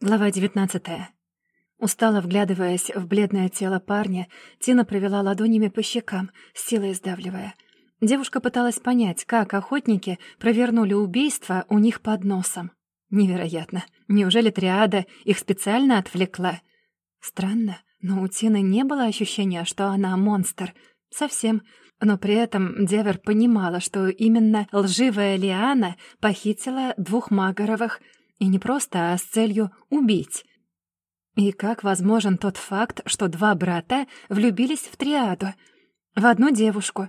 Глава 19. Устало вглядываясь в бледное тело парня, Тина провела ладонями по щекам, силой сдавливая. Девушка пыталась понять, как охотники провернули убийство у них под носом. Невероятно. Неужели триада их специально отвлекла? Странно, но у Тины не было ощущения, что она монстр. Совсем. Но при этом Девер понимала, что именно лживая Лиана похитила двух Магаровых — и не просто, а с целью убить. И как возможен тот факт, что два брата влюбились в триаду, в одну девушку?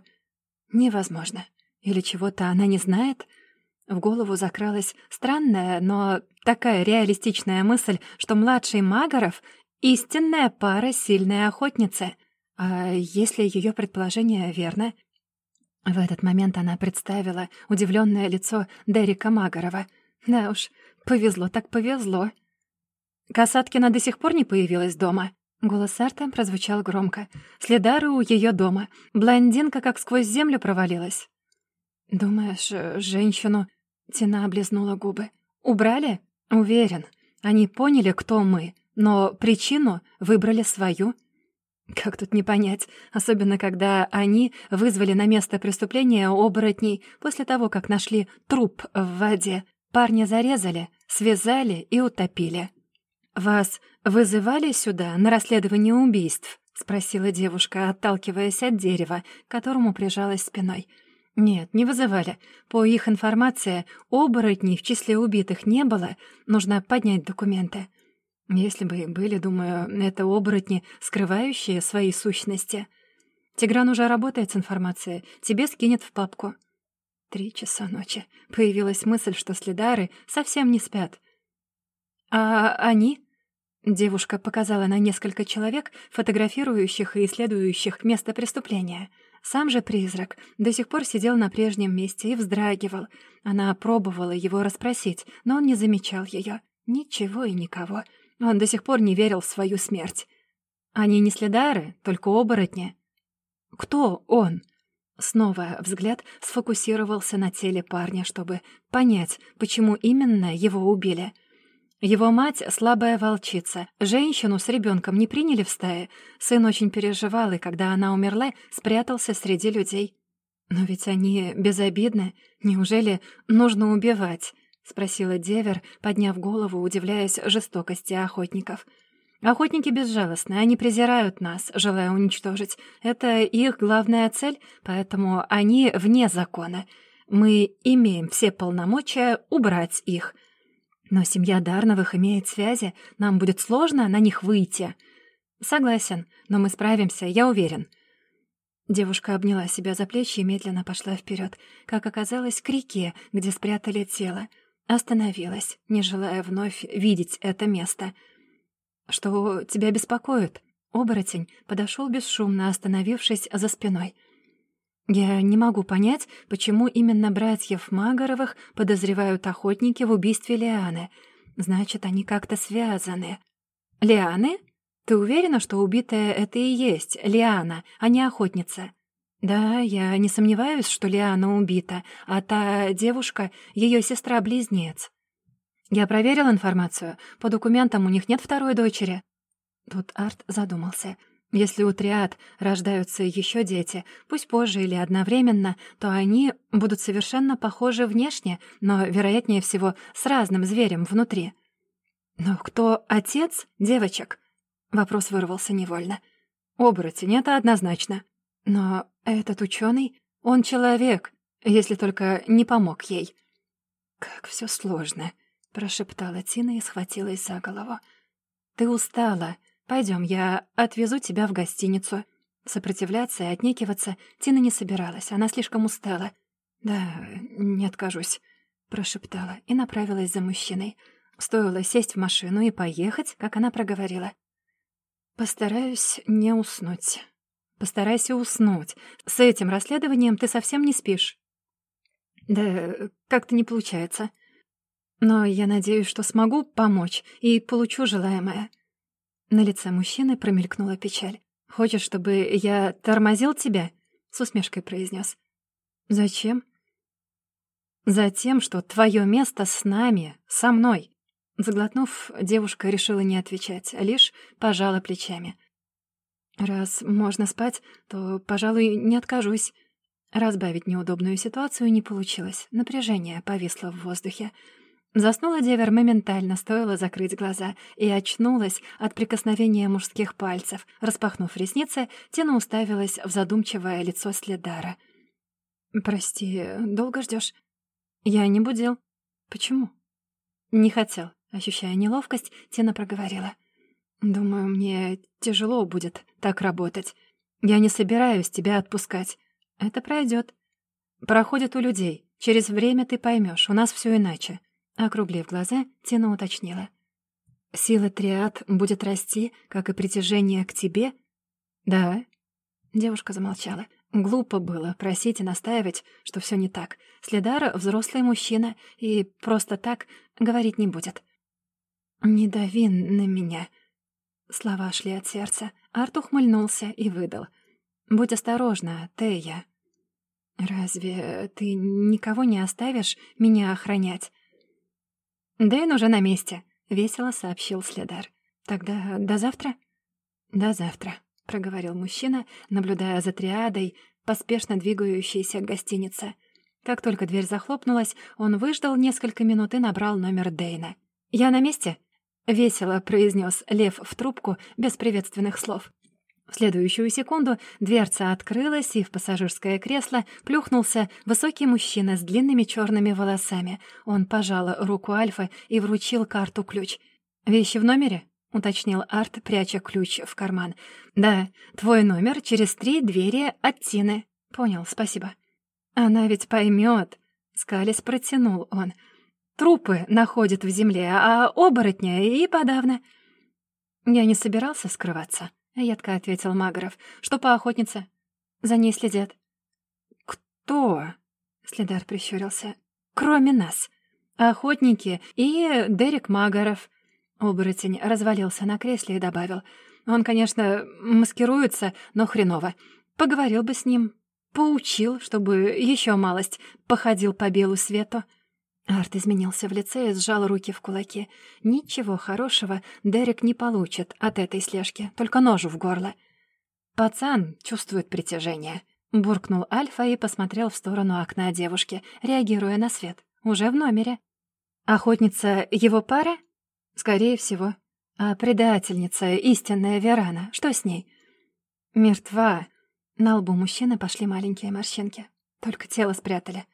Невозможно. Или чего-то она не знает? В голову закралась странная, но такая реалистичная мысль, что младший Магаров — истинная пара сильной охотницы. А если ее предположение верно? В этот момент она представила удивленное лицо Дерека Магарова. Да уж, Повезло так повезло. Касаткина до сих пор не появилась дома. Голос Арта прозвучал громко. Следары у ее дома. Блондинка как сквозь землю провалилась. «Думаешь, женщину...» Тина облизнула губы. «Убрали?» «Уверен. Они поняли, кто мы, но причину выбрали свою». Как тут не понять, особенно когда они вызвали на место преступления оборотней после того, как нашли труп в воде. Парня зарезали, связали и утопили. «Вас вызывали сюда на расследование убийств?» — спросила девушка, отталкиваясь от дерева, к которому прижалась спиной. «Нет, не вызывали. По их информации, оборотней в числе убитых не было. Нужно поднять документы. Если бы и были, думаю, это оборотни, скрывающие свои сущности. Тигран уже работает с информацией. Тебе скинет в папку». Три часа ночи. Появилась мысль, что следары совсем не спят. «А они?» Девушка показала на несколько человек, фотографирующих и исследующих место преступления. Сам же призрак до сих пор сидел на прежнем месте и вздрагивал. Она пробовала его расспросить, но он не замечал ее. Ничего и никого. Он до сих пор не верил в свою смерть. Они не следары, только оборотни. Кто он? Снова взгляд сфокусировался на теле парня, чтобы понять, почему именно его убили. Его мать — слабая волчица. Женщину с ребенком не приняли в стае. Сын очень переживал, и когда она умерла, спрятался среди людей. «Но ведь они безобидны. Неужели нужно убивать?» — спросила Девер, подняв голову, удивляясь жестокости охотников. — Охотники безжалостны, они презирают нас, желая уничтожить. Это их главная цель, поэтому они вне закона. Мы имеем все полномочия убрать их. Но семья Дарновых имеет связи, нам будет сложно на них выйти. Согласен, но мы справимся, я уверен. Девушка обняла себя за плечи и медленно пошла вперед, как оказалось, к реке, где спрятали тело. Остановилась, не желая вновь видеть это место — «Что тебя беспокоит?» Оборотень подошел бесшумно, остановившись за спиной. «Я не могу понять, почему именно братьев Магоровых подозревают охотники в убийстве Лианы. Значит, они как-то связаны». «Лианы? Ты уверена, что убитая это и есть Лиана, а не охотница?» «Да, я не сомневаюсь, что Лиана убита, а та девушка — ее сестра-близнец». Я проверил информацию. По документам у них нет второй дочери. Тут Арт задумался. Если у триад рождаются еще дети, пусть позже или одновременно, то они будут совершенно похожи внешне, но, вероятнее всего, с разным зверем внутри. «Но кто отец девочек?» Вопрос вырвался невольно. «Оборотень, это однозначно. Но этот ученый, он человек, если только не помог ей». «Как все сложно», — прошептала Тина и схватилась за голову. «Ты устала. Пойдем, я отвезу тебя в гостиницу». Сопротивляться и отнекиваться Тина не собиралась, она слишком устала. «Да, не откажусь», — прошептала и направилась за мужчиной. Стоило сесть в машину и поехать, как она проговорила. «Постараюсь не уснуть». «Постарайся уснуть. С этим расследованием ты совсем не спишь». «Да как-то не получается», но я надеюсь, что смогу помочь и получу желаемое». На лице мужчины промелькнула печаль. «Хочешь, чтобы я тормозил тебя?» — с усмешкой произнес. «Зачем?» «Затем, что твое место с нами, со мной». Заглотнув, девушка решила не отвечать, а лишь пожала плечами. «Раз можно спать, то, пожалуй, не откажусь». Разбавить неудобную ситуацию не получилось. Напряжение повисло в воздухе. Заснула Девер моментально, стоило закрыть глаза, и очнулась от прикосновения мужских пальцев. Распахнув ресницы, Тина уставилась в задумчивое лицо Следара. «Прости, долго ждешь? «Я не будил». «Почему?» «Не хотел». Ощущая неловкость, Тина проговорила. «Думаю, мне тяжело будет так работать. Я не собираюсь тебя отпускать. Это пройдет. Проходит у людей. Через время ты поймешь. У нас все иначе». Округлив глаза, Тина уточнила. «Сила триад будет расти, как и притяжение к тебе?» «Да». Девушка замолчала. Глупо было просить и настаивать, что все не так. Следар — взрослый мужчина и просто так говорить не будет. «Не дави на меня». Слова шли от сердца. Арт ухмыльнулся и выдал. «Будь осторожна, Тея». «Разве ты никого не оставишь меня охранять?» «Дэйн уже на месте», — весело сообщил Следар. «Тогда до завтра?» «До завтра», — проговорил мужчина, наблюдая за триадой, поспешно двигающейся к гостинице. Как только дверь захлопнулась, он выждал несколько минут и набрал номер Дэйна. «Я на месте?» — весело произнес Лев в трубку без приветственных слов. В следующую секунду дверца открылась, и в пассажирское кресло плюхнулся высокий мужчина с длинными черными волосами. Он пожал руку Альфа и вручил карту-ключ. «Вещи в номере?» — уточнил Арт, пряча ключ в карман. «Да, твой номер через три двери от Тины». «Понял, спасибо». «Она ведь поймет», — скались протянул он. «Трупы находят в земле, а оборотня и подавно». Я не собирался скрываться. — едко ответил Магоров. «Что по охотнице?» «За ней следят». «Кто?» — Следар прищурился. «Кроме нас. Охотники и Дерек Магоров». Оборотень развалился на кресле и добавил. «Он, конечно, маскируется, но хреново. Поговорил бы с ним, поучил, чтобы еще малость походил по белу свету». Арт изменился в лице и сжал руки в кулаки. Ничего хорошего Дерек не получит от этой слежки, только ножу в горло. «Пацан чувствует притяжение», — буркнул Альфа и посмотрел в сторону окна девушки, реагируя на свет. «Уже в номере». «Охотница его пара?» «Скорее всего». «А предательница, истинная Верана, что с ней?» «Мертва». На лбу мужчины пошли маленькие морщинки. Только тело спрятали.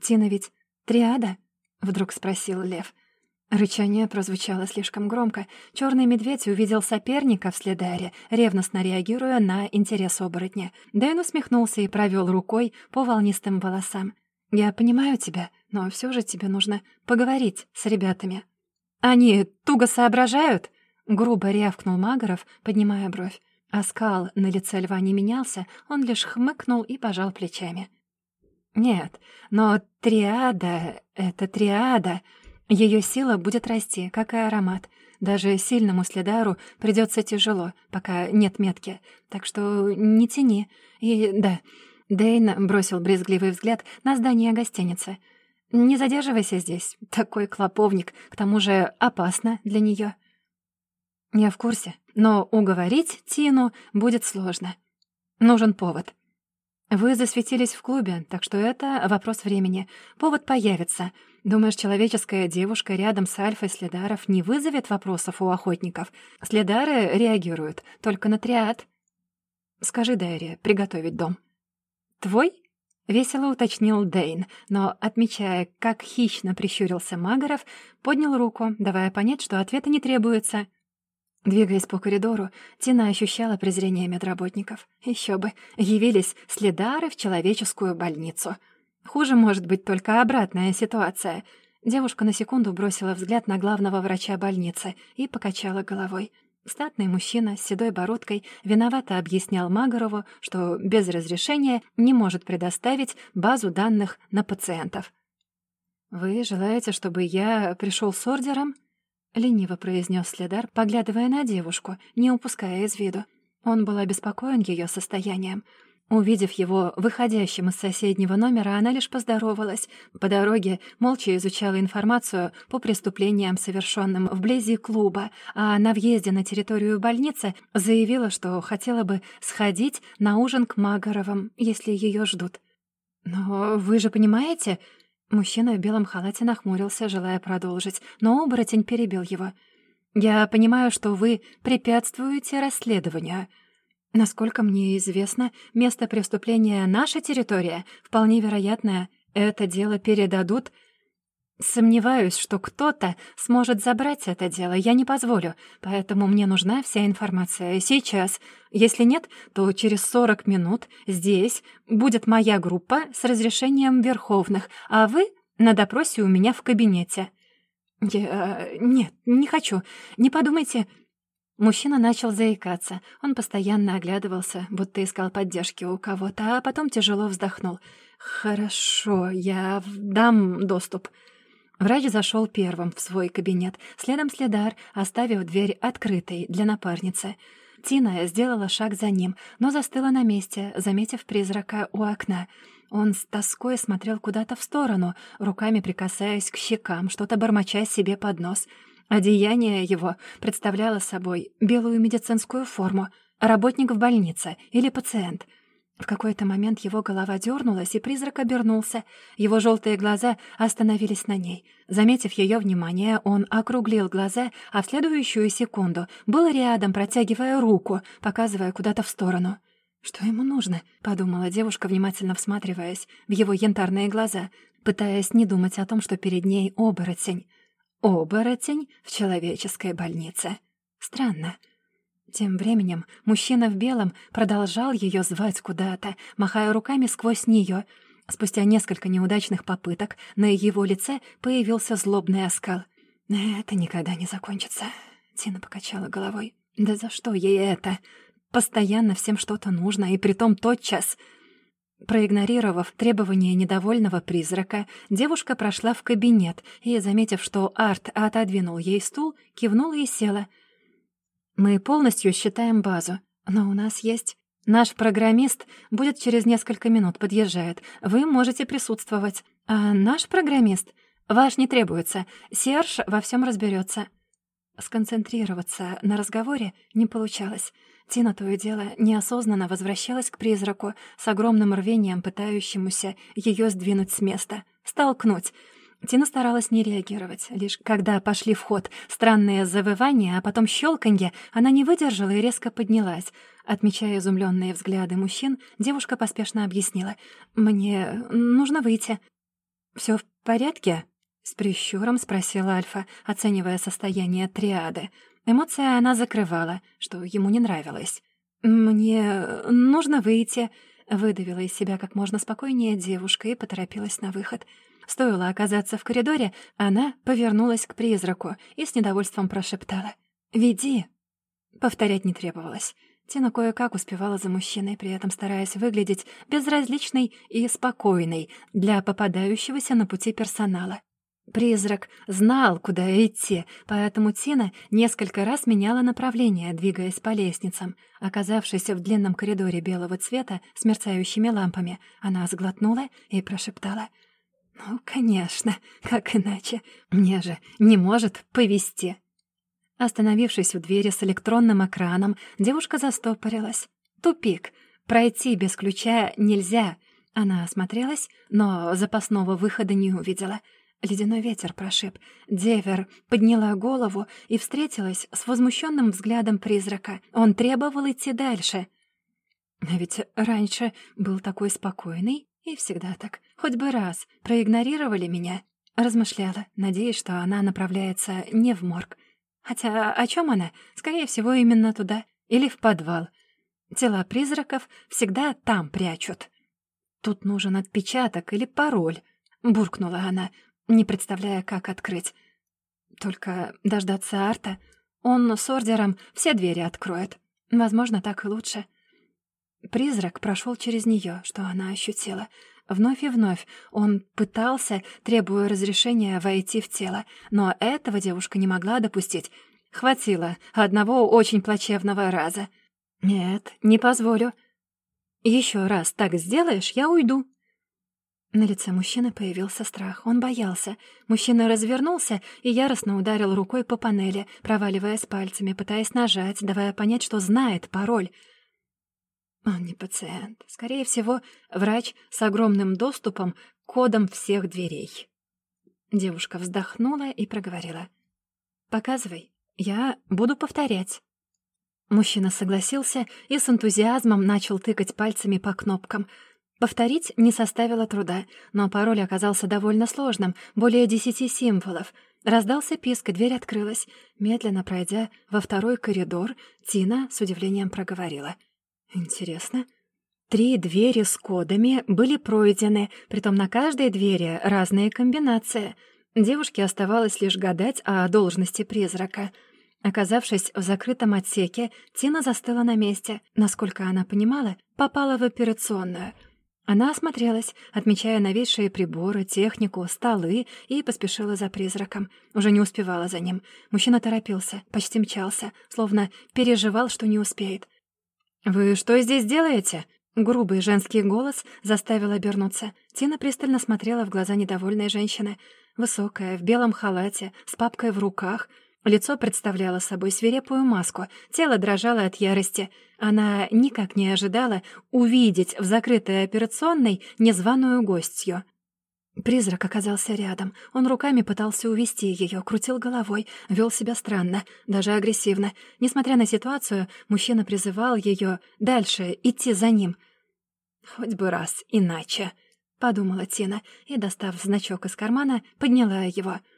Тина ведь «Триада?» — вдруг спросил Лев. Рычание прозвучало слишком громко. Черный медведь увидел соперника в следаре, ревностно реагируя на интерес оборотня. Дэн усмехнулся и провел рукой по волнистым волосам. «Я понимаю тебя, но все же тебе нужно поговорить с ребятами». «Они туго соображают?» — грубо рявкнул Магоров, поднимая бровь. Оскал на лице льва не менялся, он лишь хмыкнул и пожал плечами. Нет, но триада — это триада. Ее сила будет расти, как и аромат. Даже сильному следару придется тяжело, пока нет метки. Так что не тяни. И да, Дейн бросил брезгливый взгляд на здание гостиницы. «Не задерживайся здесь. Такой клоповник, к тому же опасно для нее. «Я в курсе, но уговорить Тину будет сложно. Нужен повод». Вы засветились в клубе, так что это вопрос времени. Повод появится. Думаешь, человеческая девушка рядом с альфой следаров не вызовет вопросов у охотников? Следары реагируют только на триад. Скажи Дайре приготовить дом. Твой? Весело уточнил Дейн, но, отмечая, как хищно прищурился Магоров, поднял руку, давая понять, что ответа не требуется. Двигаясь по коридору, Тина ощущала презрение медработников. Еще бы, явились следары в человеческую больницу. Хуже может быть только обратная ситуация. Девушка на секунду бросила взгляд на главного врача больницы и покачала головой. Статный мужчина с седой бородкой виновато объяснял Магорову, что без разрешения не может предоставить базу данных на пациентов. «Вы желаете, чтобы я пришел с ордером?» — лениво произнес следар, поглядывая на девушку, не упуская из виду. Он был обеспокоен ее состоянием. Увидев его выходящим из соседнего номера, она лишь поздоровалась. По дороге молча изучала информацию по преступлениям, совершенным вблизи клуба, а на въезде на территорию больницы заявила, что хотела бы сходить на ужин к Магоровым, если ее ждут. «Но вы же понимаете...» Мужчина в белом халате нахмурился, желая продолжить, но оборотень перебил его. «Я понимаю, что вы препятствуете расследованию». Насколько мне известно, место преступления — наша территория. Вполне вероятно, это дело передадут. Сомневаюсь, что кто-то сможет забрать это дело. Я не позволю, поэтому мне нужна вся информация сейчас. Если нет, то через 40 минут здесь будет моя группа с разрешением Верховных, а вы на допросе у меня в кабинете. Я... Нет, не хочу. Не подумайте... Мужчина начал заикаться. Он постоянно оглядывался, будто искал поддержки у кого-то, а потом тяжело вздохнул. «Хорошо, я дам доступ». Врач зашел первым в свой кабинет, следом следар, оставив дверь открытой для напарницы. Тина сделала шаг за ним, но застыла на месте, заметив призрака у окна. Он с тоской смотрел куда-то в сторону, руками прикасаясь к щекам, что-то бормоча себе под нос — Одеяние его представляло собой белую медицинскую форму, работник в больнице или пациент. В какой-то момент его голова дернулась, и призрак обернулся. Его желтые глаза остановились на ней. Заметив ее внимание, он округлил глаза, а в следующую секунду был рядом, протягивая руку, показывая куда-то в сторону. «Что ему нужно?» — подумала девушка, внимательно всматриваясь в его янтарные глаза, пытаясь не думать о том, что перед ней оборотень. Оборотень в человеческой больнице. Странно. Тем временем мужчина в белом продолжал ее звать куда-то, махая руками сквозь нее. Спустя несколько неудачных попыток на его лице появился злобный оскал. «Это никогда не закончится», — Тина покачала головой. «Да за что ей это? Постоянно всем что-то нужно, и притом тотчас...» Проигнорировав требования недовольного призрака, девушка прошла в кабинет и, заметив, что Арт отодвинул ей стул, кивнула и села. «Мы полностью считаем базу, но у нас есть... Наш программист будет через несколько минут подъезжает. Вы можете присутствовать. А наш программист... Ваш не требуется. Серж во всем разберется. Сконцентрироваться на разговоре не получалось. Тина то и дело неосознанно возвращалась к призраку с огромным рвением, пытающемуся ее сдвинуть с места, столкнуть. Тина старалась не реагировать. Лишь когда пошли в ход странные завывания, а потом щелканье, она не выдержала и резко поднялась. Отмечая изумленные взгляды мужчин, девушка поспешно объяснила. «Мне нужно выйти». Все в порядке?» — с прищуром спросила Альфа, оценивая состояние триады. Эмоция она закрывала, что ему не нравилось. «Мне нужно выйти», — выдавила из себя как можно спокойнее девушка и поторопилась на выход. Стоило оказаться в коридоре, она повернулась к призраку и с недовольством прошептала. «Веди». Повторять не требовалось. Тина кое-как успевала за мужчиной, при этом стараясь выглядеть безразличной и спокойной для попадающегося на пути персонала. Призрак знал, куда идти, поэтому Тина несколько раз меняла направление, двигаясь по лестницам. Оказавшись в длинном коридоре белого цвета с мерцающими лампами, она сглотнула и прошептала. «Ну, конечно, как иначе? Мне же не может повезти». Остановившись у двери с электронным экраном, девушка застопорилась. «Тупик. Пройти без ключа нельзя». Она осмотрелась, но запасного выхода не увидела — Ледяной ветер прошиб. Девер подняла голову и встретилась с возмущенным взглядом призрака. Он требовал идти дальше. А ведь раньше был такой спокойный и всегда так. Хоть бы раз проигнорировали меня. Размышляла, надеясь, что она направляется не в морг. Хотя о чем она? Скорее всего, именно туда. Или в подвал. Тела призраков всегда там прячут. Тут нужен отпечаток или пароль. Буркнула она, не представляя, как открыть. Только дождаться Арта, он с ордером все двери откроет. Возможно, так и лучше. Призрак прошел через нее, что она ощутила. Вновь и вновь он пытался, требуя разрешения, войти в тело, но этого девушка не могла допустить. Хватило одного очень плачевного раза. «Нет, не позволю», Еще раз так сделаешь, я уйду». На лице мужчины появился страх. Он боялся. Мужчина развернулся и яростно ударил рукой по панели, проваливаясь пальцами, пытаясь нажать, давая понять, что знает пароль. Он не пациент. Скорее всего, врач с огромным доступом к кодам всех дверей. Девушка вздохнула и проговорила. «Показывай. Я буду повторять». Мужчина согласился и с энтузиазмом начал тыкать пальцами по кнопкам — Повторить не составило труда, но пароль оказался довольно сложным, более десяти символов. Раздался писк, и дверь открылась. Медленно пройдя во второй коридор, Тина с удивлением проговорила. «Интересно. Три двери с кодами были пройдены, притом на каждой двери разные комбинации. Девушке оставалось лишь гадать о должности призрака». Оказавшись в закрытом отсеке, Тина застыла на месте. Насколько она понимала, попала в операционную — она осмотрелась, отмечая новейшие приборы, технику, столы, и поспешила за призраком. Уже не успевала за ним. Мужчина торопился, почти мчался, словно переживал, что не успеет. «Вы что здесь делаете?» Грубый женский голос заставил обернуться. Тина пристально смотрела в глаза недовольной женщины. Высокая, в белом халате, с папкой в руках — Лицо представляло собой свирепую маску, тело дрожало от ярости. Она никак не ожидала увидеть в закрытой операционной незваную гостью. Призрак оказался рядом. Он руками пытался увести ее, крутил головой, вел себя странно, даже агрессивно. Несмотря на ситуацию, мужчина призывал ее дальше идти за ним. «Хоть бы раз иначе», — подумала Тина и, достав значок из кармана, подняла его —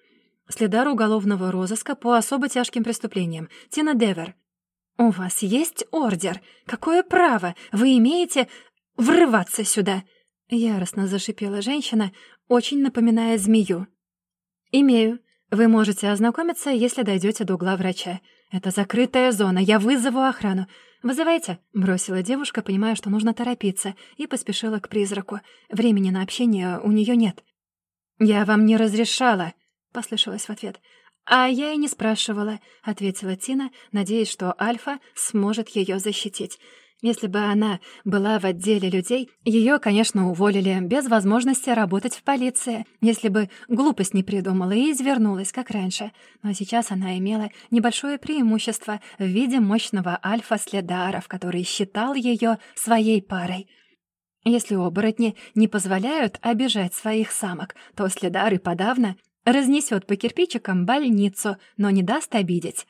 Следар уголовного розыска по особо тяжким преступлениям. Тина Девер. «У вас есть ордер? Какое право вы имеете врываться сюда?» Яростно зашипела женщина, очень напоминая змею. «Имею. Вы можете ознакомиться, если дойдете до угла врача. Это закрытая зона, я вызову охрану. Вызывайте», — бросила девушка, понимая, что нужно торопиться, и поспешила к призраку. Времени на общение у нее нет. «Я вам не разрешала», послышалось в ответ. «А я и не спрашивала», — ответила Тина, надеясь, что Альфа сможет ее защитить. Если бы она была в отделе людей, ее, конечно, уволили, без возможности работать в полиции, если бы глупость не придумала и извернулась, как раньше. Но сейчас она имела небольшое преимущество в виде мощного альфа-следаров, который считал ее своей парой. Если оборотни не позволяют обижать своих самок, то следары подавно Разнесет по кирпичикам больницу, но не даст обидеть.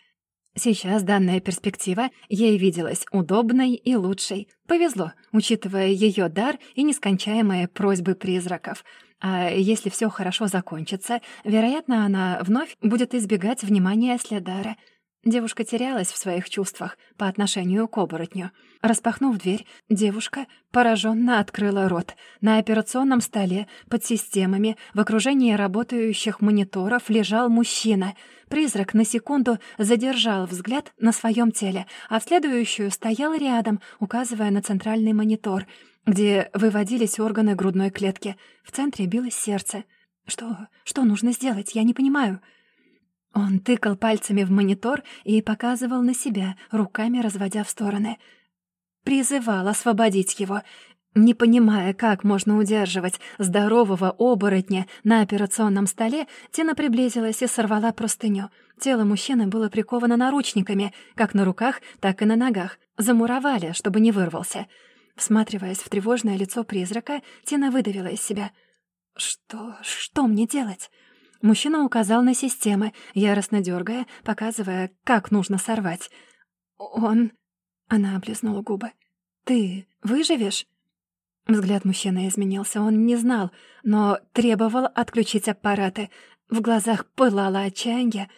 Сейчас данная перспектива ей виделась удобной и лучшей. Повезло, учитывая ее дар и нескончаемые просьбы призраков. А если все хорошо закончится, вероятно, она вновь будет избегать внимания Следара — Девушка терялась в своих чувствах по отношению к оборотню. Распахнув дверь, девушка пораженно открыла рот. На операционном столе, под системами, в окружении работающих мониторов лежал мужчина. Призрак на секунду задержал взгляд на своем теле, а в следующую стоял рядом, указывая на центральный монитор, где выводились органы грудной клетки. В центре билось сердце. «Что? Что нужно сделать? Я не понимаю». Он тыкал пальцами в монитор и показывал на себя, руками разводя в стороны. Призывал освободить его. Не понимая, как можно удерживать здорового оборотня на операционном столе, Тина приблизилась и сорвала простыню. Тело мужчины было приковано наручниками, как на руках, так и на ногах. Замуровали, чтобы не вырвался. Всматриваясь в тревожное лицо призрака, Тина выдавила из себя. «Что... что мне делать?» Мужчина указал на системы, яростно дергая, показывая, как нужно сорвать. «Он...» — она облизнула губы. «Ты выживешь?» Взгляд мужчины изменился, он не знал, но требовал отключить аппараты. В глазах пылало отчаяние.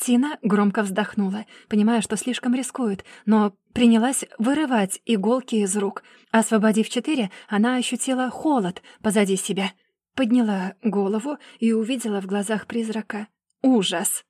Тина громко вздохнула, понимая, что слишком рискует, но принялась вырывать иголки из рук. Освободив четыре, она ощутила холод позади себя — подняла голову и увидела в глазах призрака ужас.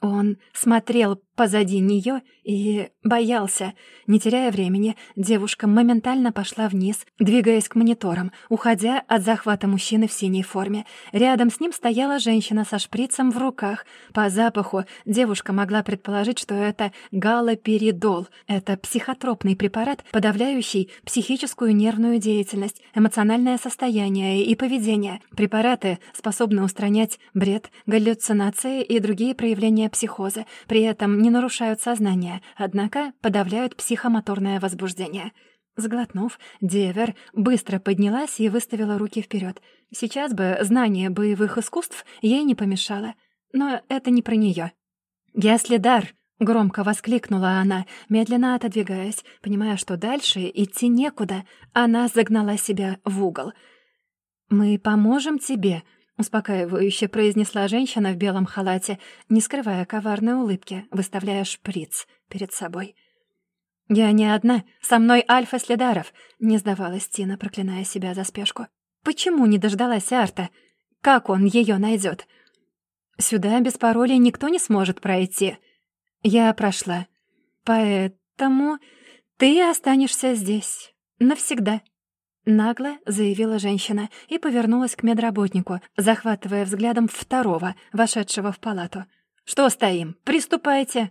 Он смотрел позади нее и боялся. Не теряя времени, девушка моментально пошла вниз, двигаясь к мониторам, уходя от захвата мужчины в синей форме. Рядом с ним стояла женщина со шприцем в руках. По запаху девушка могла предположить, что это галоперидол. Это психотропный препарат, подавляющий психическую нервную деятельность, эмоциональное состояние и поведение. Препараты способны устранять бред, галлюцинации и другие проявления психоза, при этом не нарушают сознание, однако подавляют психомоторное возбуждение. Сглотнув, Девер быстро поднялась и выставила руки вперед. Сейчас бы знание боевых искусств ей не помешало. Но это не про нее. «Если дар!» — громко воскликнула она, медленно отодвигаясь, понимая, что дальше идти некуда. Она загнала себя в угол. «Мы поможем тебе», — успокаивающе произнесла женщина в белом халате, не скрывая коварной улыбки, выставляя шприц перед собой. «Я не одна, со мной Альфа Следаров», — не сдавалась Тина, проклиная себя за спешку. «Почему не дождалась Арта? Как он ее найдет? Сюда без пароля никто не сможет пройти. Я прошла. Поэтому ты останешься здесь. Навсегда». Нагло заявила женщина и повернулась к медработнику, захватывая взглядом второго, вошедшего в палату. «Что стоим? Приступайте!»